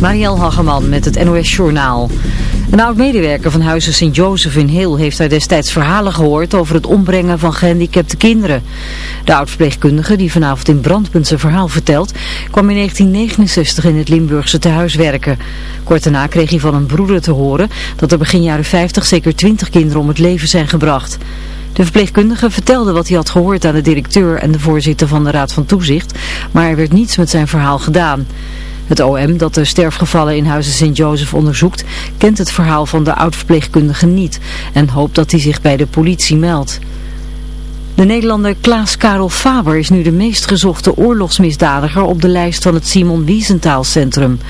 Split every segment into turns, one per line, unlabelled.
Marielle Hageman met het NOS Journaal. Een oud-medewerker van Huizen Sint-Jozef in Heel heeft daar destijds verhalen gehoord over het ombrengen van gehandicapte kinderen. De oud-verpleegkundige die vanavond in Brandpunt zijn verhaal vertelt, kwam in 1969 in het Limburgse tehuis werken. Kort daarna kreeg hij van een broeder te horen dat er begin jaren 50 zeker 20 kinderen om het leven zijn gebracht. De verpleegkundige vertelde wat hij had gehoord aan de directeur en de voorzitter van de Raad van Toezicht, maar er werd niets met zijn verhaal gedaan. Het OM, dat de sterfgevallen in Huizen Sint-Jozef onderzoekt, kent het verhaal van de oud-verpleegkundige niet en hoopt dat hij zich bij de politie meldt. De Nederlander Klaas Karel Faber is nu de meest gezochte oorlogsmisdadiger op de lijst van het Simon Wiesenthal Centrum.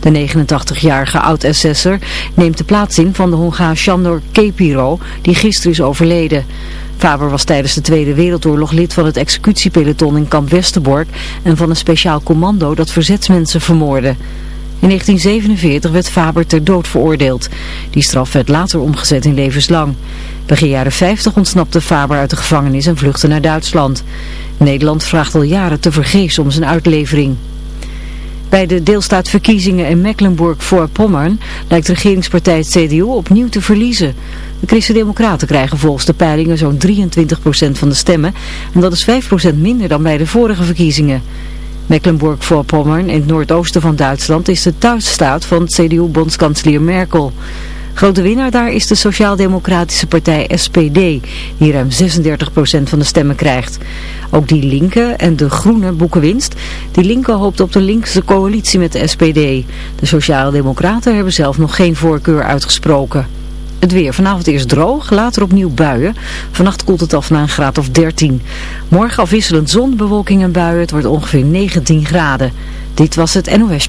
De 89-jarige oud-assessor neemt de plaats in van de Hongaar Sandor Kepiro, die gisteren is overleden. Faber was tijdens de Tweede Wereldoorlog lid van het executiepeloton in kamp Westerbork en van een speciaal commando dat verzetsmensen vermoordde. In 1947 werd Faber ter dood veroordeeld. Die straf werd later omgezet in levenslang. Begin jaren 50 ontsnapte Faber uit de gevangenis en vluchtte naar Duitsland. Nederland vraagt al jaren te vergeefs om zijn uitlevering. Bij de deelstaatverkiezingen in Mecklenburg-Voorpommern lijkt regeringspartij het CDU opnieuw te verliezen. De Christen-Democraten krijgen volgens de peilingen zo'n 23% van de stemmen en dat is 5% minder dan bij de vorige verkiezingen. Mecklenburg-Voorpommern in het noordoosten van Duitsland is de thuisstaat van CDU-bondskanselier Merkel. Grote winnaar daar is de sociaal-democratische partij SPD, die ruim 36% van de stemmen krijgt. Ook die linke en de groene boeken winst. Die linke hoopt op de linkse coalitie met de SPD. De sociaal-democraten hebben zelf nog geen voorkeur uitgesproken. Het weer. Vanavond eerst droog, later opnieuw buien. Vannacht koelt het af naar een graad of 13. Morgen afwisselend zon, bewolking en buien. Het wordt ongeveer 19 graden. Dit was het NOS.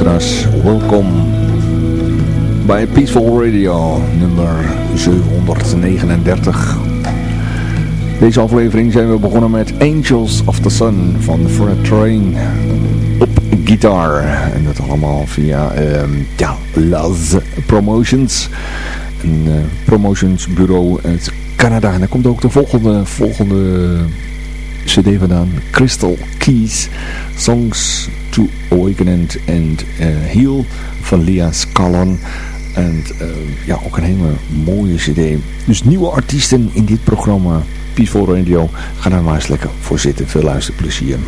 Luisteraars, welkom bij Peaceful Radio nummer 739. Deze aflevering zijn we begonnen met Angels of the Sun van Fred Train op gitaar. En dat allemaal via uh, ja, Promotions, een uh, promotionsbureau uit Canada. En daar komt ook de volgende, volgende cd vandaan, Crystal Keys, Songs to Awaken and, uh, Heal van Lia Scallon. En uh, ja, ook een hele mooie cd. Dus nieuwe artiesten in dit programma, Peaceful Radio. Ga daar maar eens lekker voor zitten. Veel luisterplezier.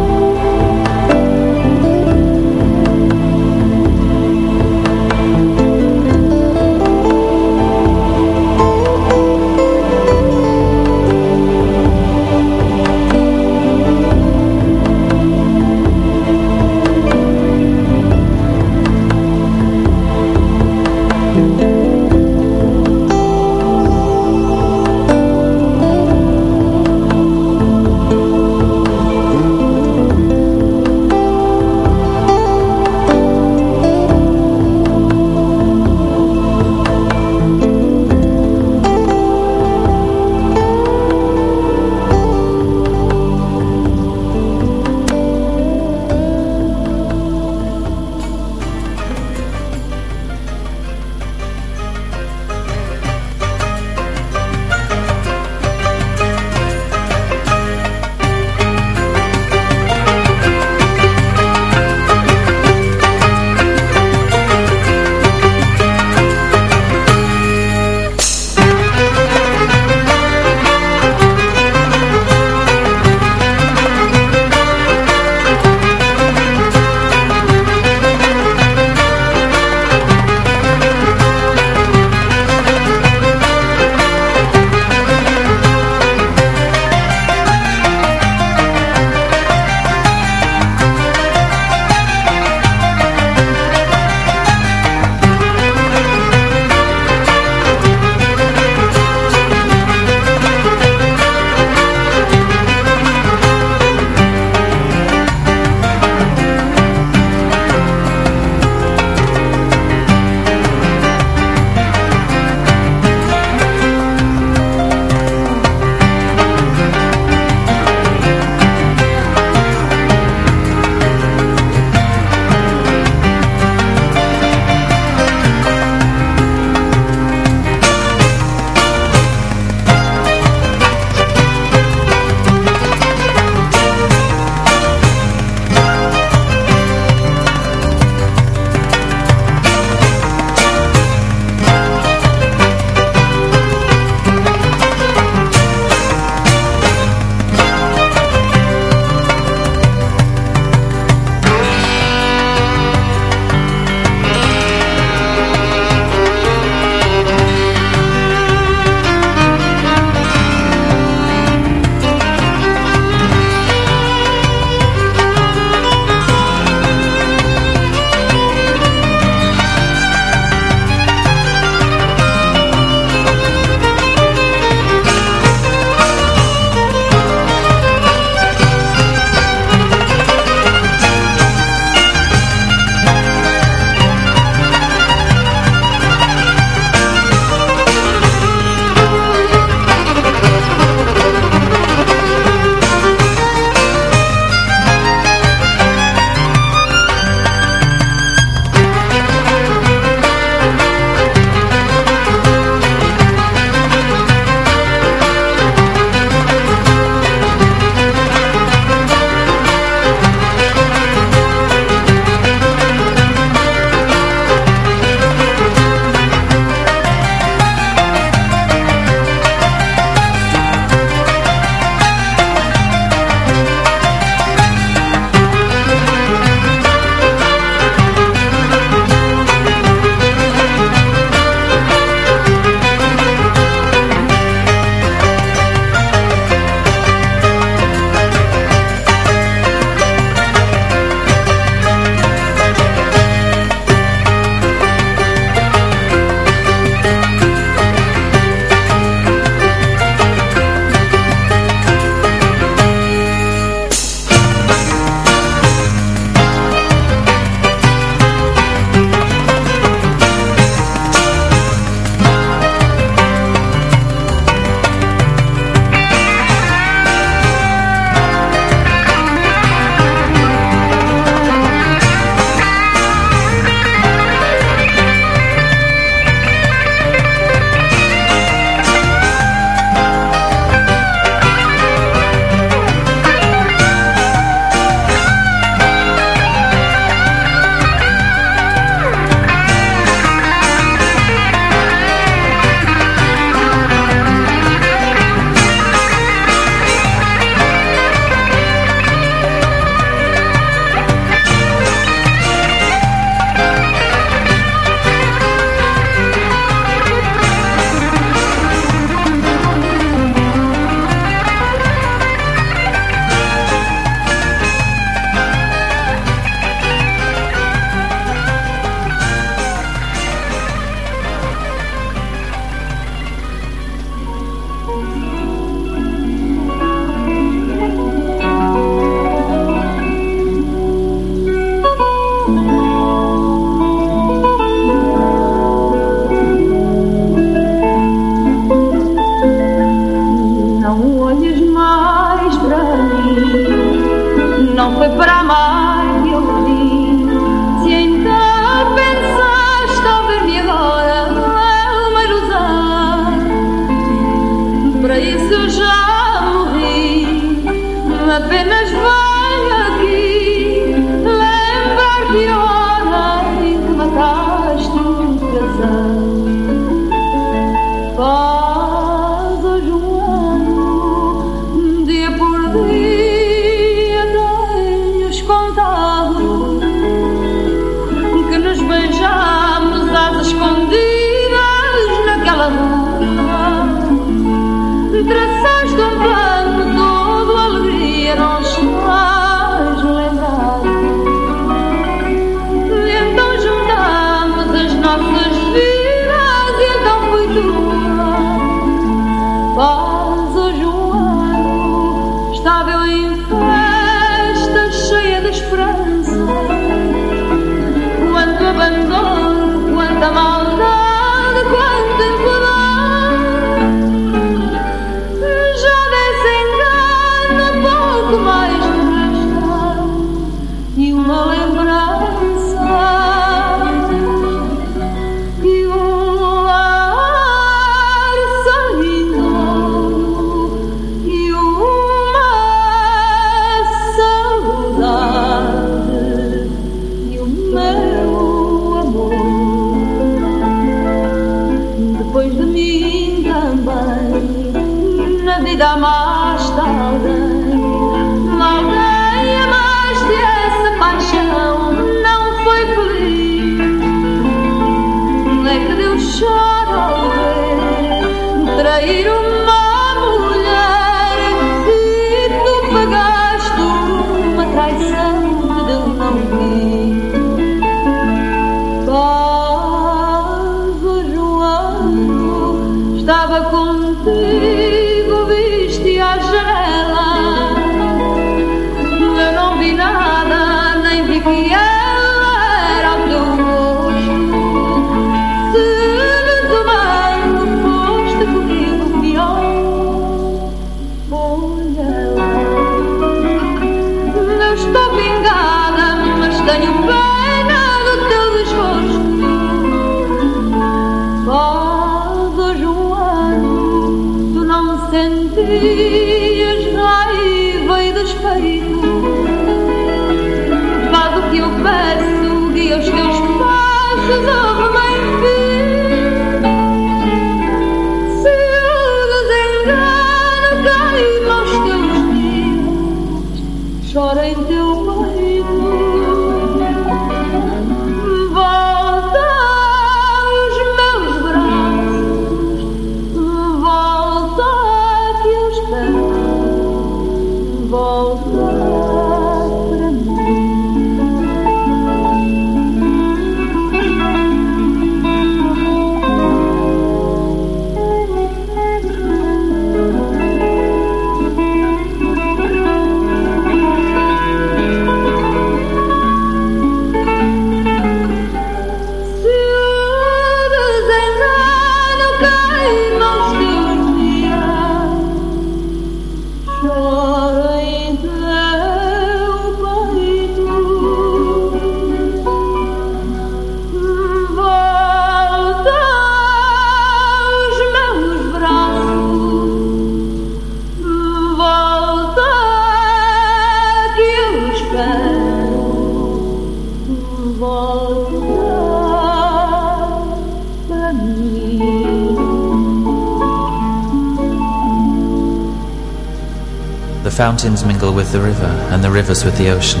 Fountains mingle with the river, and the rivers with the ocean.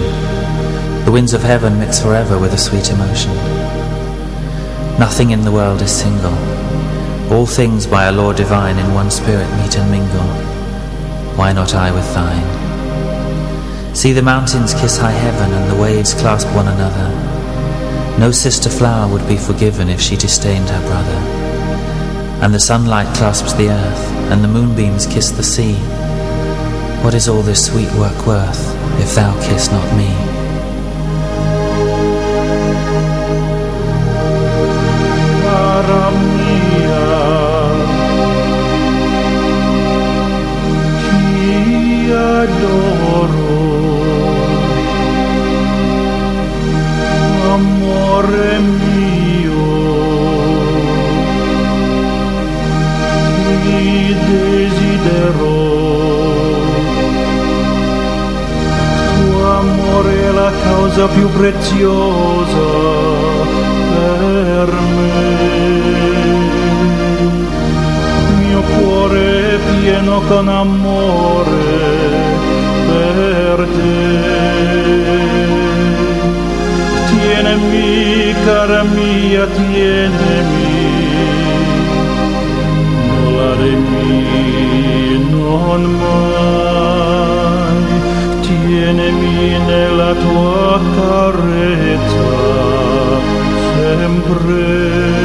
The winds of heaven mix forever with a sweet emotion. Nothing in the world is single. All things by a law divine in one spirit meet and mingle. Why not I with thine? See the mountains kiss high heaven, and the waves clasp one another. No sister flower would be forgiven if she disdained her brother. And the sunlight clasps the earth, and the moonbeams kiss the sea. What is all this sweet work worth if thou kiss not me?
Causa più preziosa per me. Mio cuore pieno con amore per te. Tienemi, cara mia, tienemi, molaremi non mai, Ține mine la tua carezza sempre.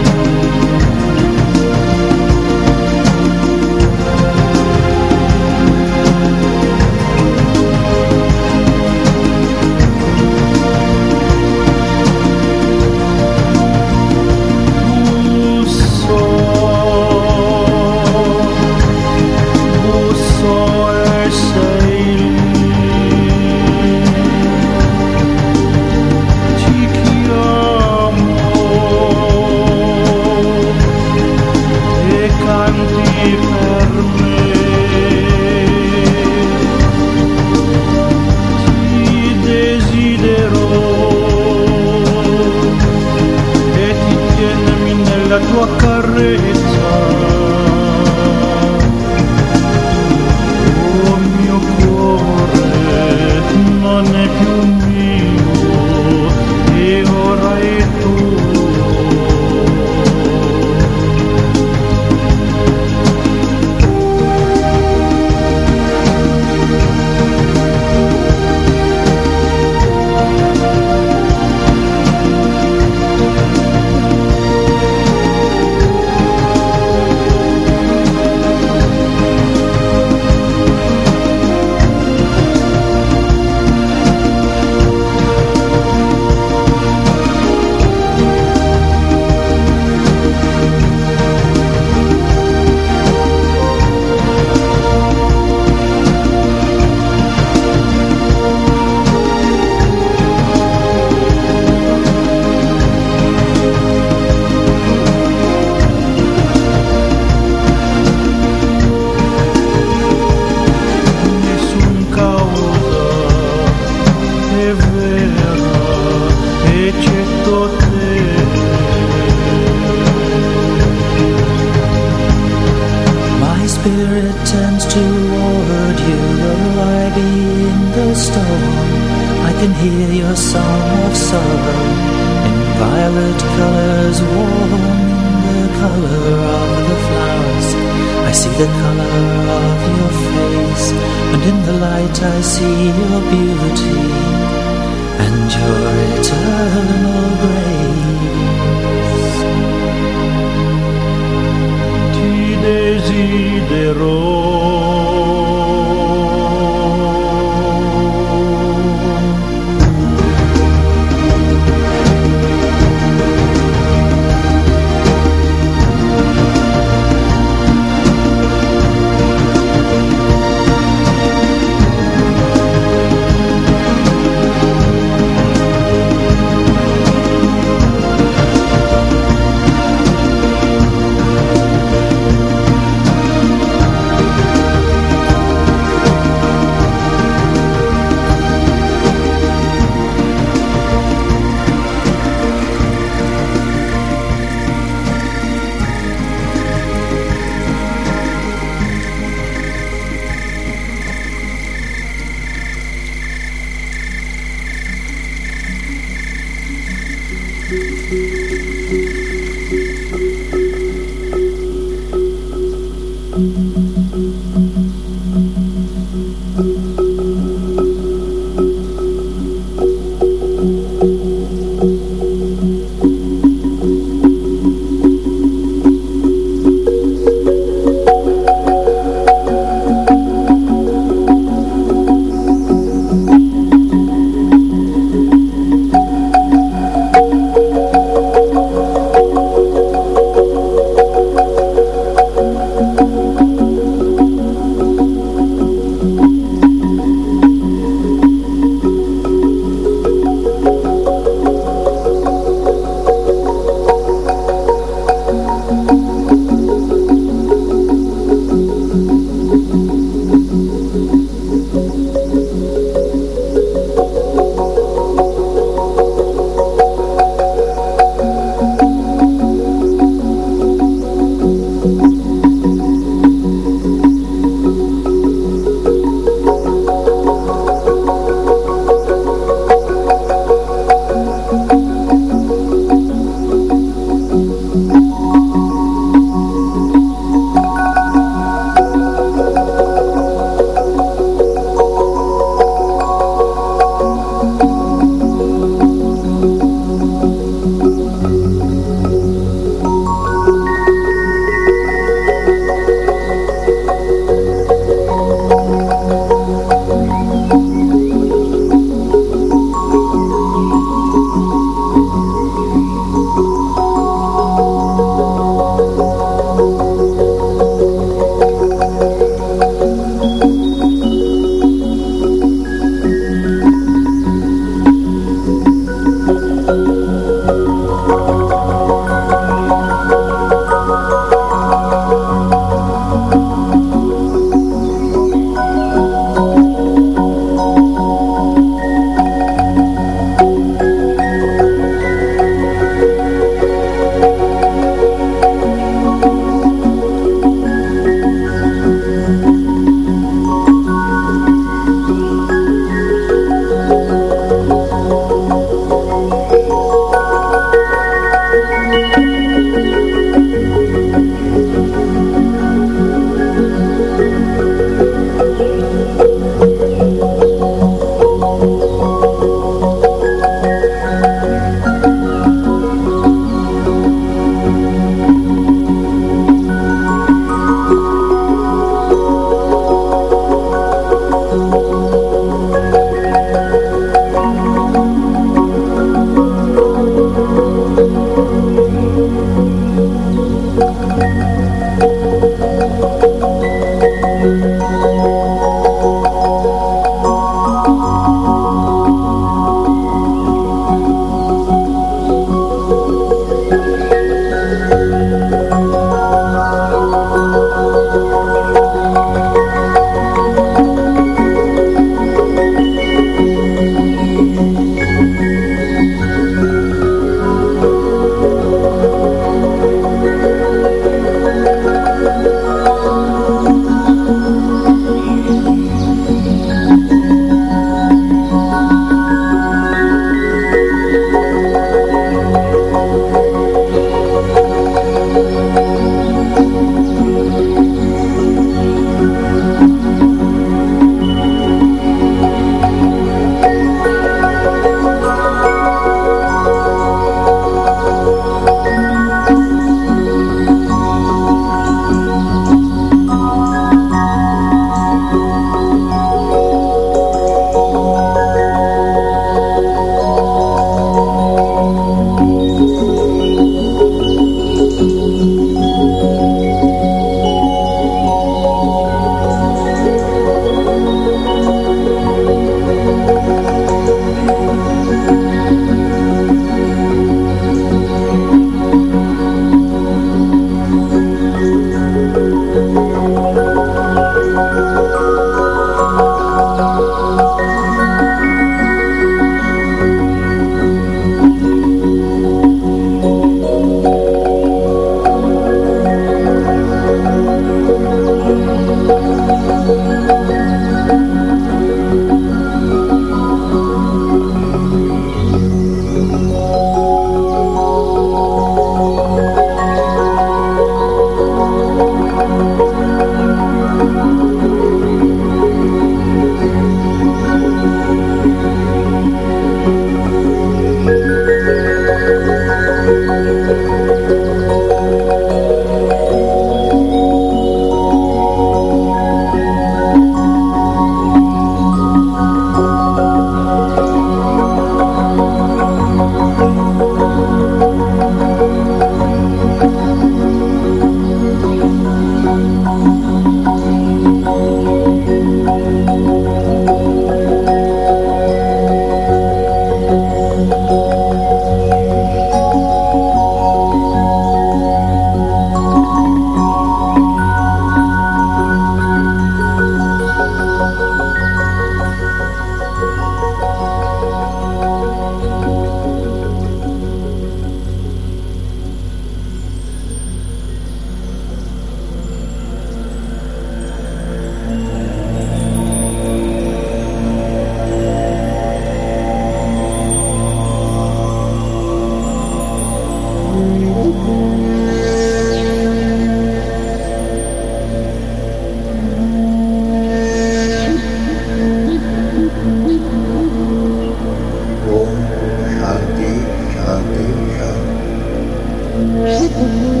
Yeah.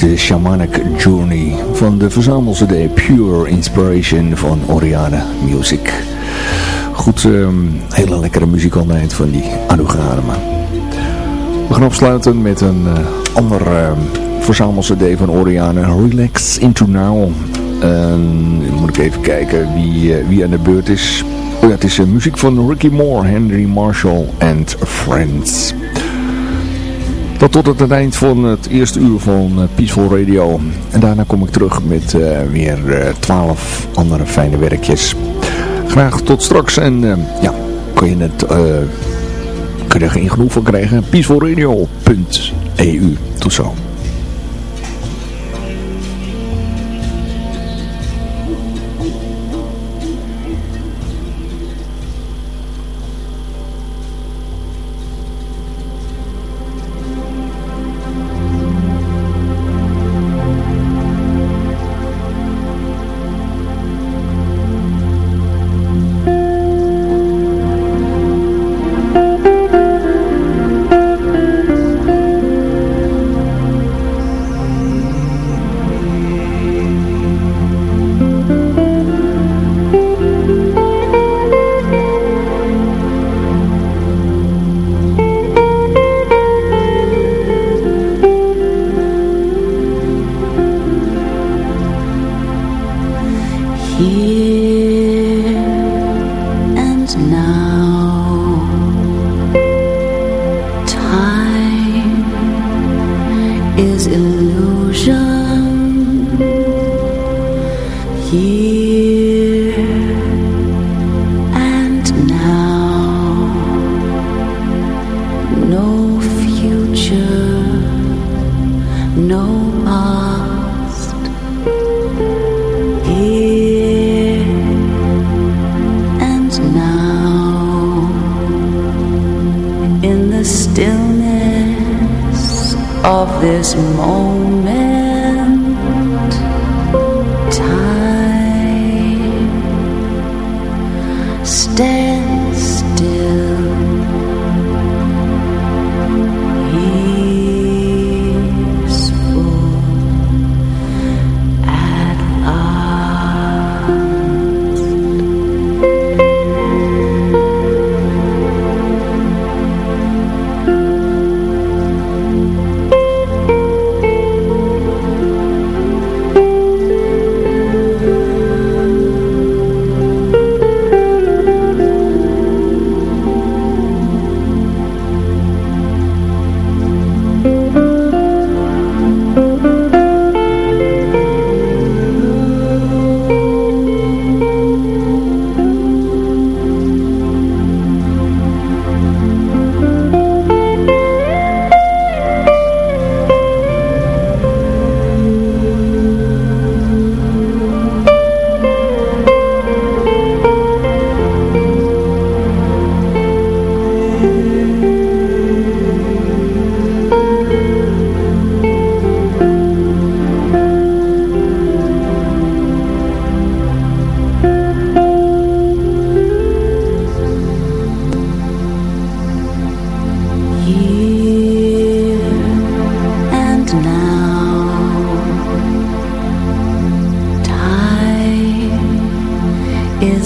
De Shamanic Journey van de verzamelcd Pure Inspiration van Oriana Music. Goed, um, hele lekkere muziek altijd van die Anugama. We gaan afsluiten met een uh, ander uh, verzamelcd van Oriana, Relax Into Now. En moet ik even kijken wie, uh, wie aan de beurt is. Oh ja, het is uh, muziek van Ricky Moore, Henry Marshall and Friends. Dat tot het eind van het eerste uur van uh, Peaceful Radio. En daarna kom ik terug met uh, weer twaalf andere fijne werkjes. Graag tot straks en ja, kun je het kun je er geen genoeg van krijgen. peacefulradio.eu. Tot zo.
this moment.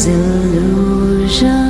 illusion